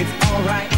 It's alright.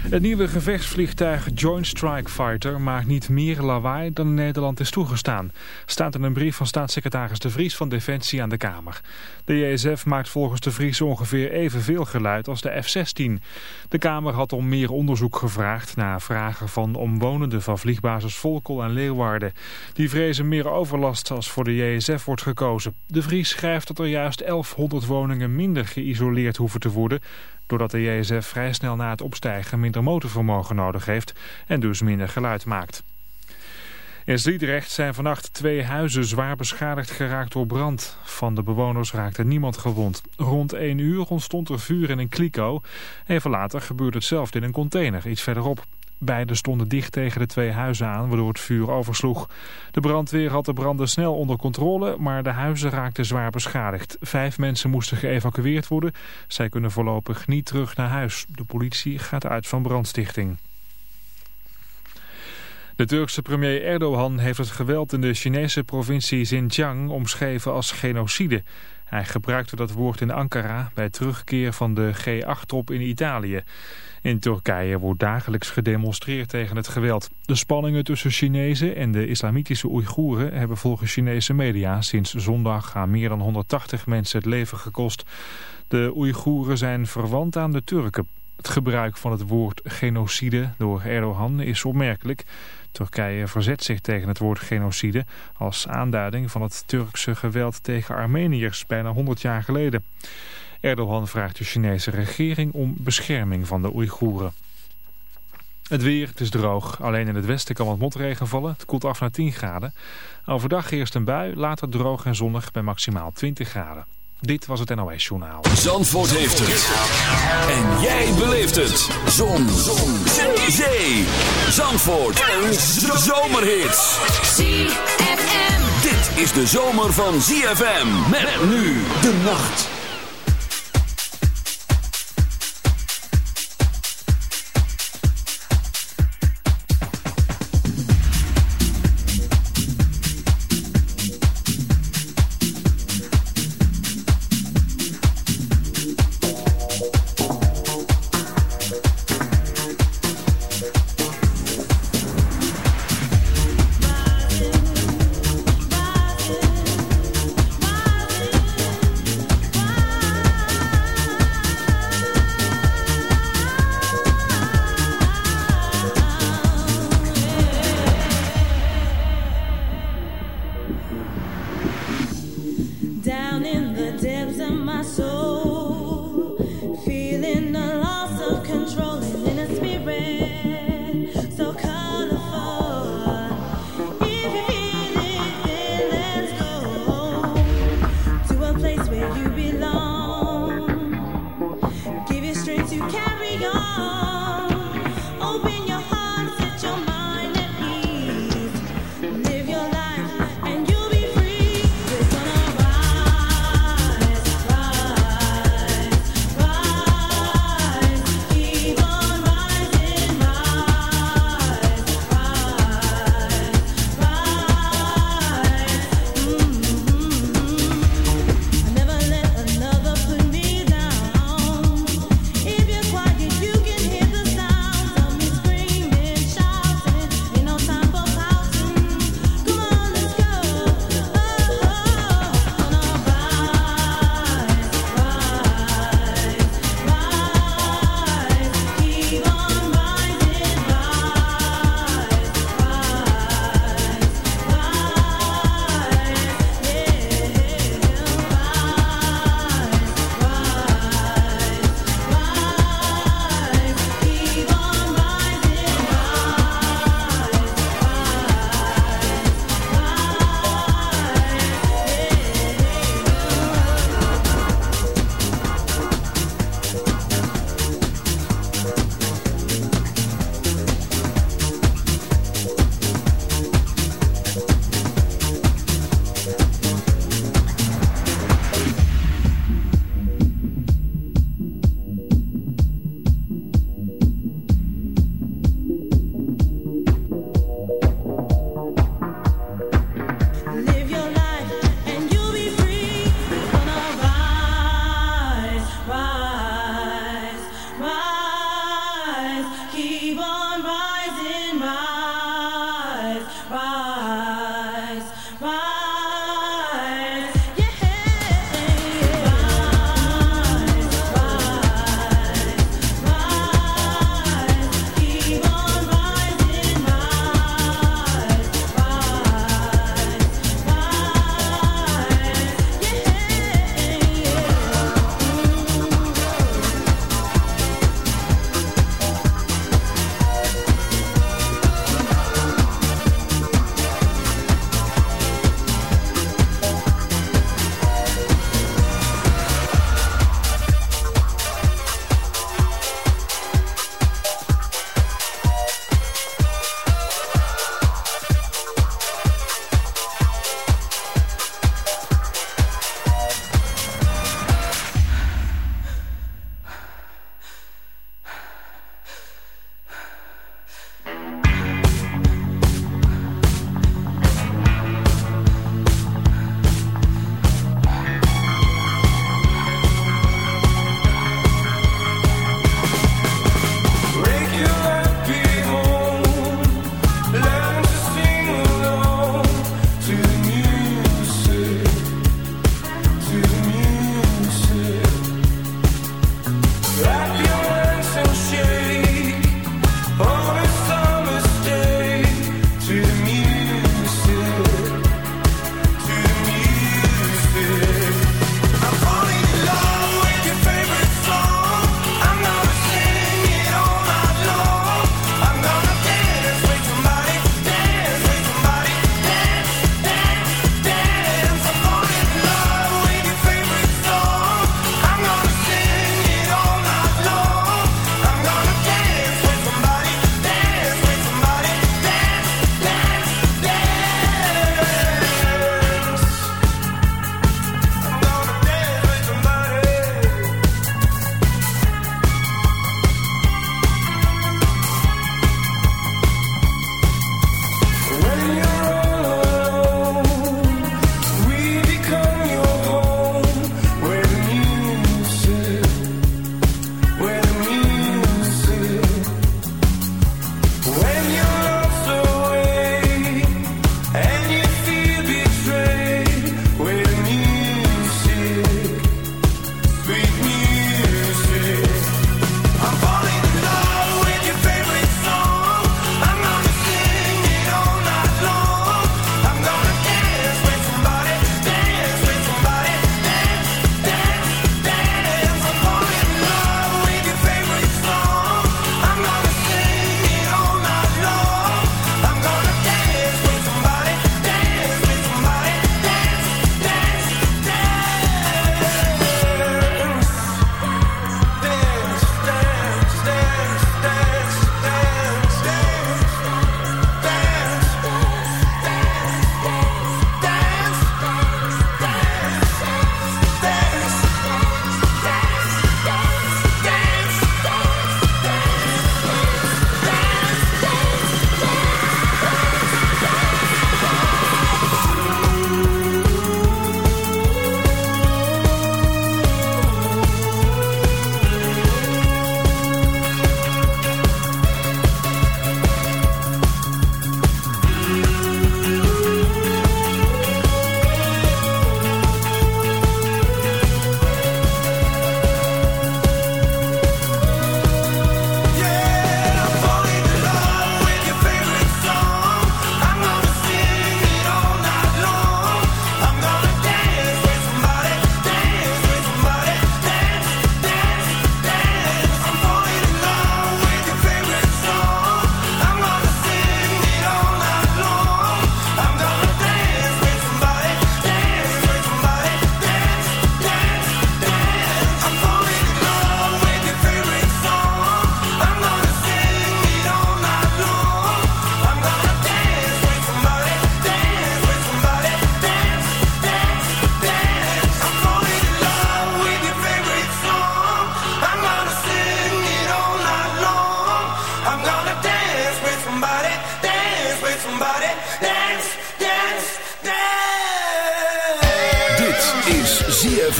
Het nieuwe gevechtsvliegtuig Joint Strike Fighter maakt niet meer lawaai dan Nederland is toegestaan. Staat in een brief van staatssecretaris De Vries van Defensie aan de Kamer. De JSF maakt volgens De Vries ongeveer evenveel geluid als de F-16. De Kamer had om meer onderzoek gevraagd naar vragen van omwonenden van vliegbasis Volkel en Leeuwarden. Die vrezen meer overlast als voor de JSF wordt gekozen. De Vries schrijft dat er juist 1100 woningen minder geïsoleerd hoeven te worden doordat de JSF vrij snel na het opstijgen minder motorvermogen nodig heeft en dus minder geluid maakt. In Sliedrecht zijn vannacht twee huizen zwaar beschadigd geraakt door brand. Van de bewoners raakte niemand gewond. Rond 1 uur ontstond er vuur in een kliko. Even later gebeurde hetzelfde in een container, iets verderop. Beide stonden dicht tegen de twee huizen aan, waardoor het vuur oversloeg. De brandweer had de branden snel onder controle, maar de huizen raakten zwaar beschadigd. Vijf mensen moesten geëvacueerd worden. Zij kunnen voorlopig niet terug naar huis. De politie gaat uit van brandstichting. De Turkse premier Erdogan heeft het geweld in de Chinese provincie Xinjiang omschreven als genocide. Hij gebruikte dat woord in Ankara bij terugkeer van de G8-top in Italië. In Turkije wordt dagelijks gedemonstreerd tegen het geweld. De spanningen tussen Chinezen en de islamitische Oeigoeren hebben volgens Chinese media sinds zondag aan meer dan 180 mensen het leven gekost. De Oeigoeren zijn verwant aan de Turken. Het gebruik van het woord genocide door Erdogan is opmerkelijk. Turkije verzet zich tegen het woord genocide als aanduiding van het Turkse geweld tegen Armeniërs bijna 100 jaar geleden. Erdogan vraagt de Chinese regering om bescherming van de Oeigoeren. Het weer, het is droog. Alleen in het westen kan wat motregen vallen. Het koelt af naar 10 graden. Overdag eerst een bui, later droog en zonnig bij maximaal 20 graden. Dit was het NOS Journaal. Zandvoort heeft het. En jij beleeft het. Zon. Zon. Zee. Zandvoort. Een zomerhit. ZFM. Dit is de zomer van ZFM. Met nu de nacht.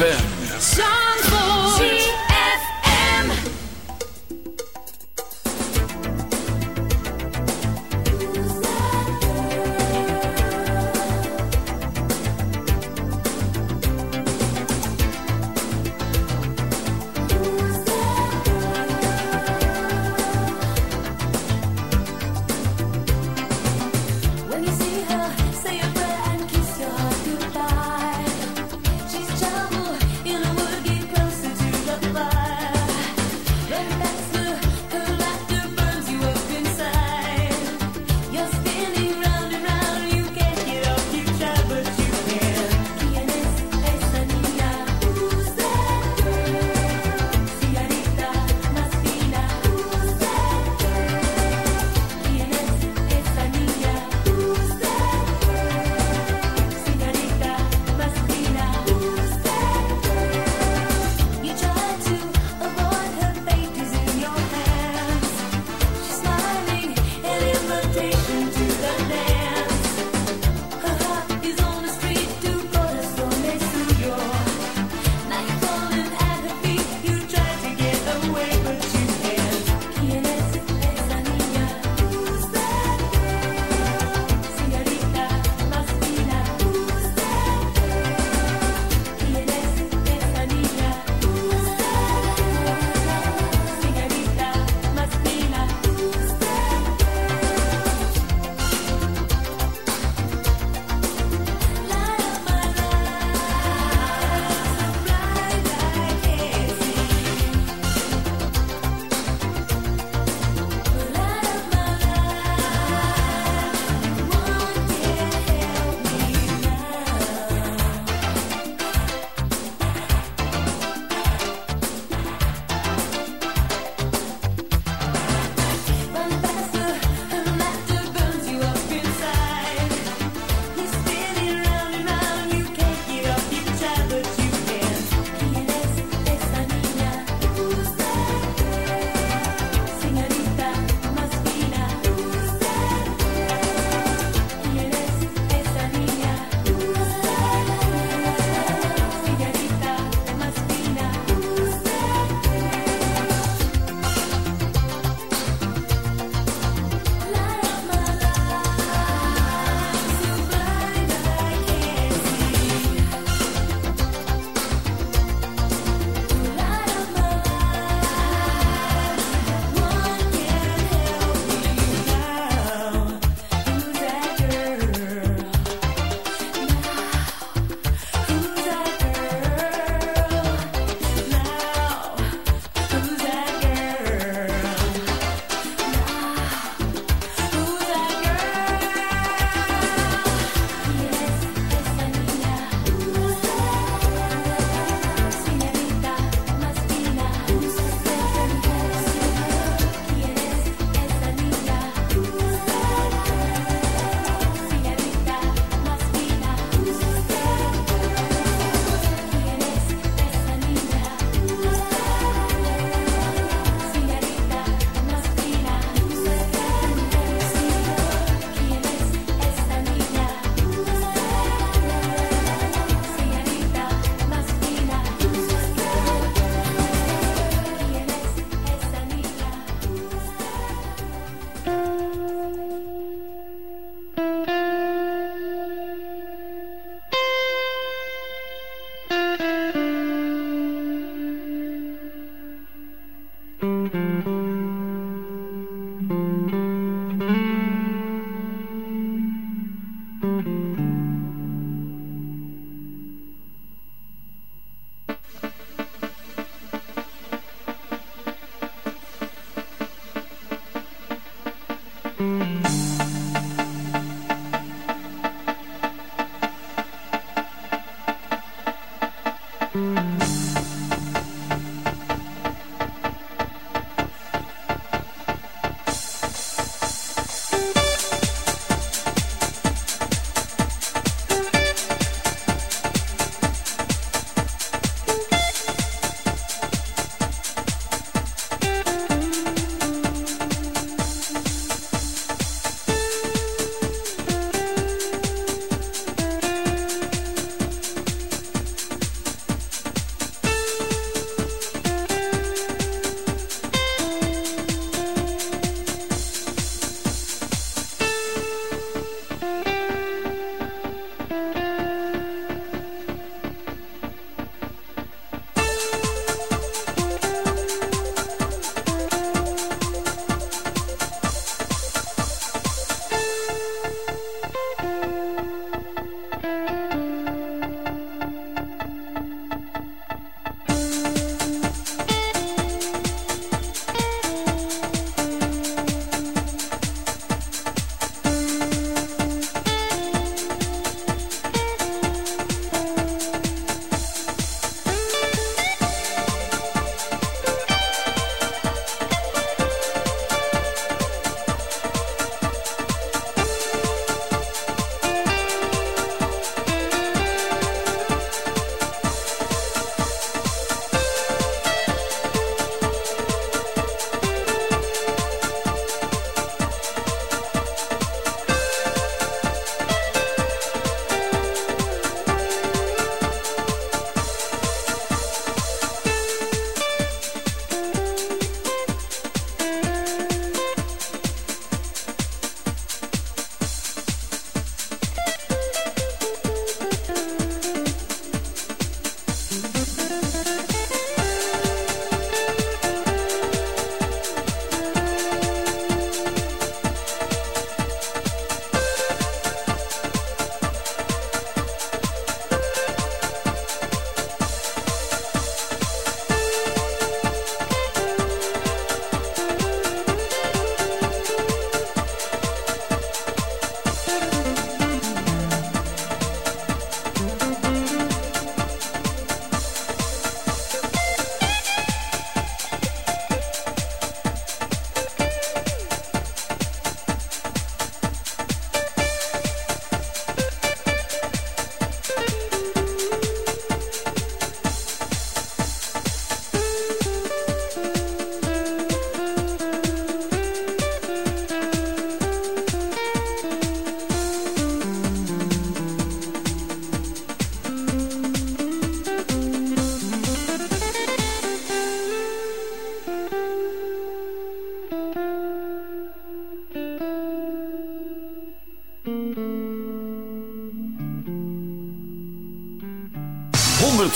ZFM.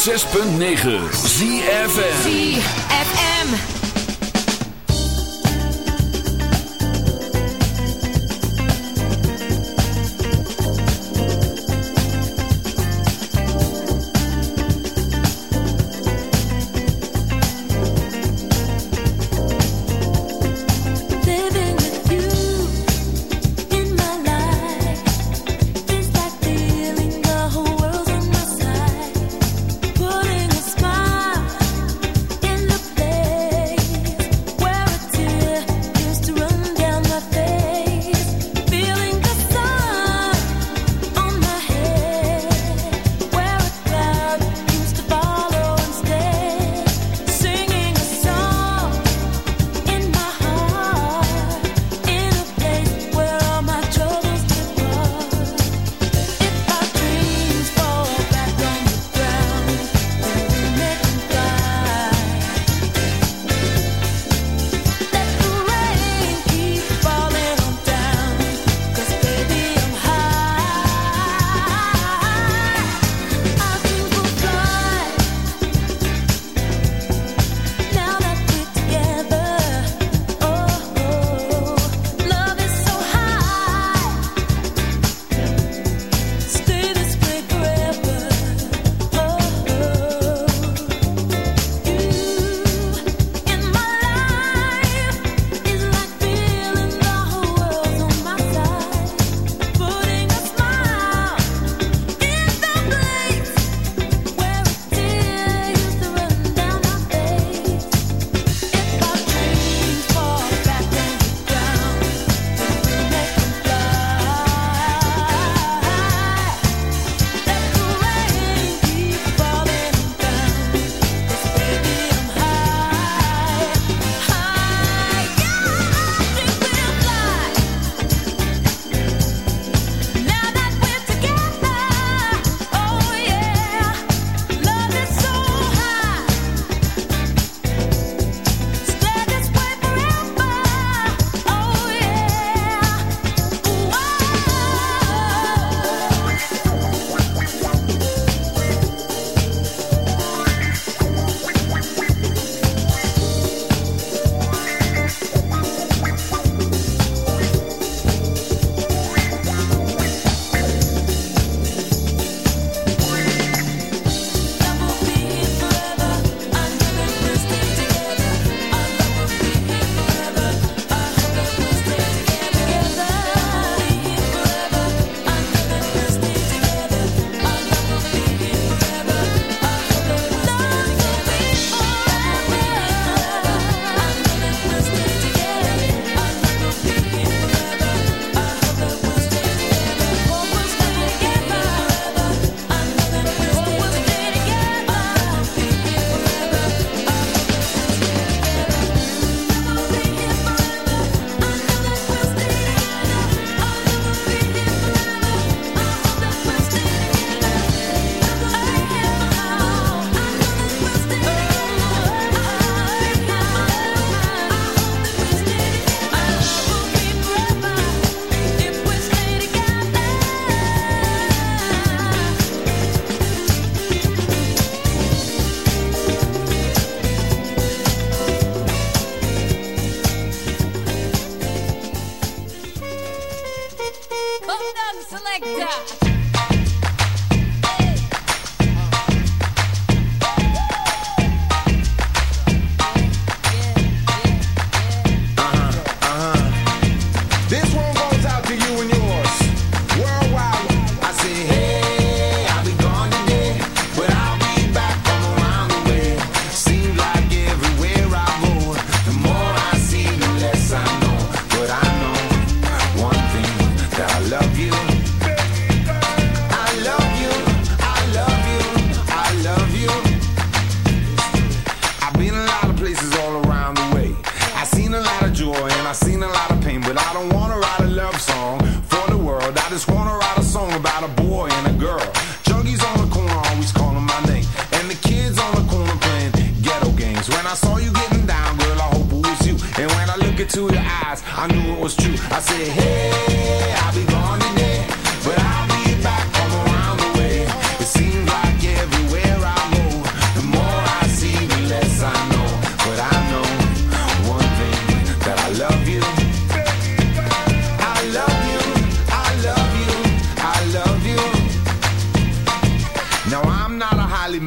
106.9 ZFM ZFM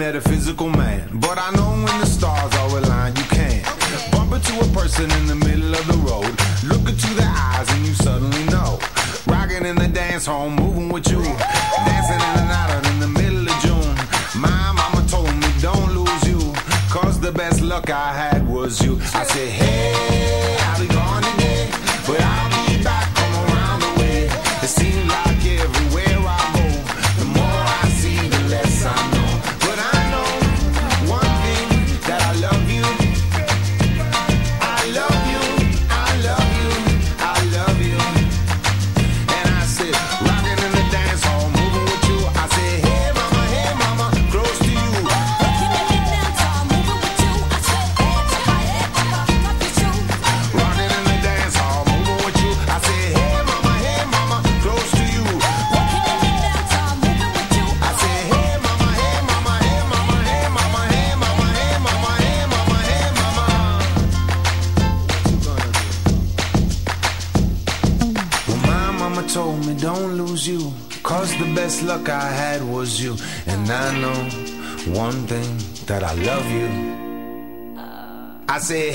metaphysical man. But I know when the stars are aligned, you can't bump into a person in the middle of the road. Look into their eyes and you suddenly know. Rocking in the dance hall, moving with you. Dancing in the night out in the middle of June. My mama told me don't lose you. Cause the best luck I had was you. I said, hey, love you. I said,